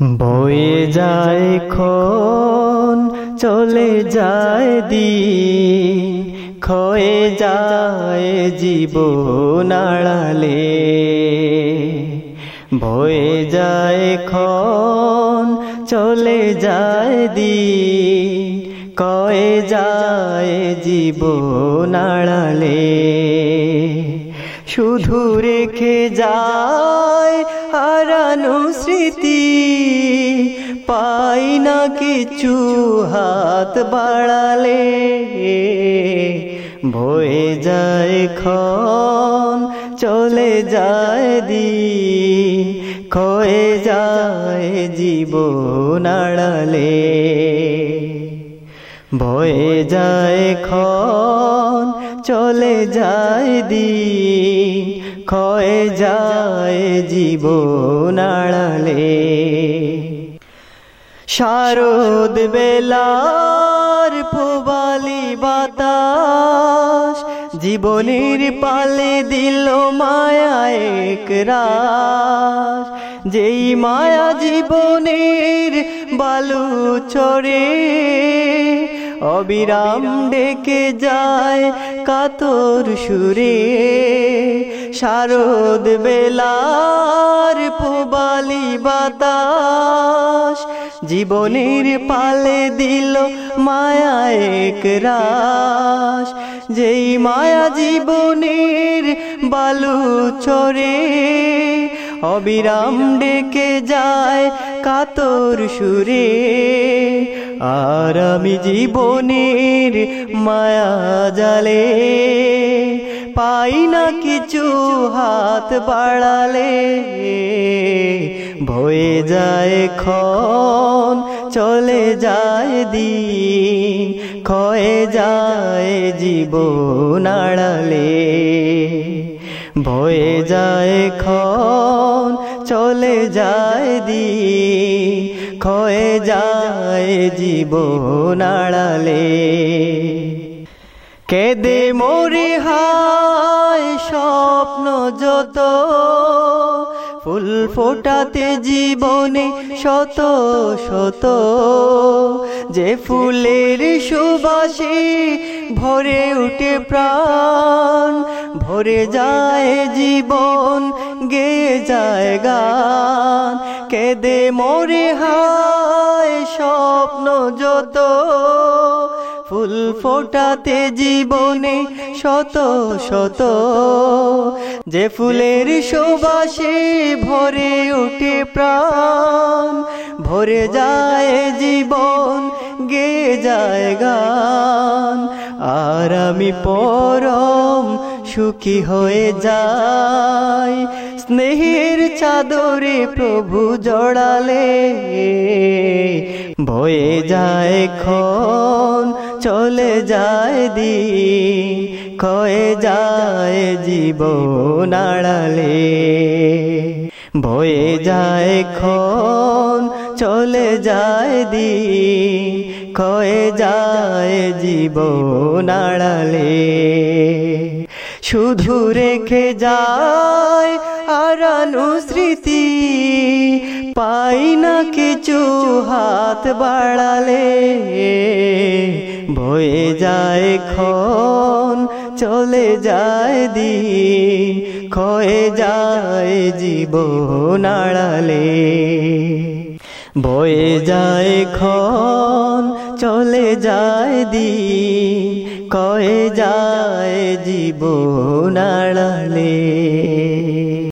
বয়ে যায় খন, চলে যায় দিন, ক্ষয়ে যায় জীবন আড়ালে। বয়ে যায় খন, চলে যায় দিন কয়ে যায় জীবন আড়ালে। শুধু রেখে যায় হারানো স্মৃতি পাই না কিছু হাত বাড়ালে। বয়ে যায় খন চলে যায় দি খয়ে যায় জীবন আড়ালে। বয়ে যায় খন চলে যায় দিন ক্ষয়ে যায় জীবন আড়ালে। শারদ বেলার পুবালি বাতাস জীবনের পালে দিল মায়া এক রাস। যেই মায়া জীবনের বালু চড়ে, অবিরাম ডেকে যায় কাতর সুরে। শারদ বেলার পুবালি বাতাস জীবনের পালে দিল মায়া এক রাস। যেই মায়া জীবনের বালু চরে অবিরাম ডেকে যায় কাতর সুরে। আর আমি জীবনের মায়া জালে পাই না কিছু হাত বাড়ালে। ভয়ে যায় খন চলে যায় দিন। ক্ষয়ে যায় জীবন আড়ালে। ভয়ে যায় খন চলে যায় দিন। ক্ষয়ে যায় জীবন আড়ালে। কেদে মরে হায় স্বপ্ন যত। ফুল ফোটাতে জীবনে শত শত। যে ফুলের সুবাসে ভরে উঠে প্রাণ ভরে যায় জীবন গে যায় গান। কেদে মরে হায় স্বপ্ন যত। ফুল ফোটাতে জীবনে শত শত। যে ফুলের সুবাসে ভরে উঠে প্রাণ, ভরে যায় জীবন গে যায় গান। আর আমি পরম সুখী হয়ে যাই, স্নেহের চাদরে প্রভু জড়ালে। ভয়ে যায় খন চলে যায় দিন, ক্ষয়ে যায় জীবন আড়ালে। বয়ে যায় খন চলে যায় দিন, ক্ষয়ে যায় জীবন আড়ালে। শুধু রেখে যায় আরানু স্মৃতি পাই না কিছু হাত বাড়ালে। বয়ে যায় খন চলে যায় দিন, ক্ষয়ে যায় জীবন আড়ালে। বয়ে যায় খন চলে যায় দিন কয়ে যায় জীবন আড়ালে।